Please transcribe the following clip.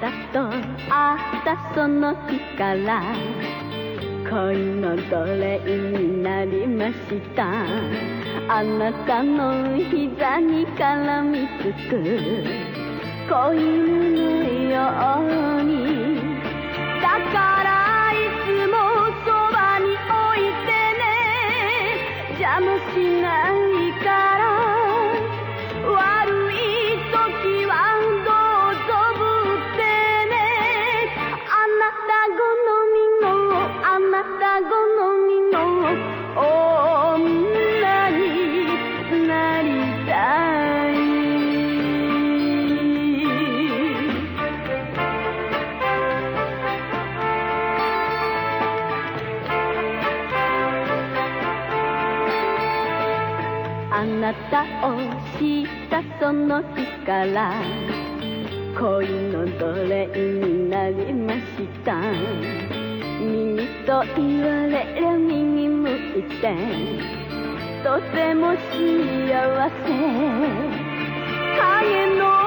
たと会ったその日から恋の奴隷になりました。あなたの膝に絡みつく子犬のようあなたを知ったその日から恋の奴隷になりました。耳と言われる耳向いてとても幸せ。影の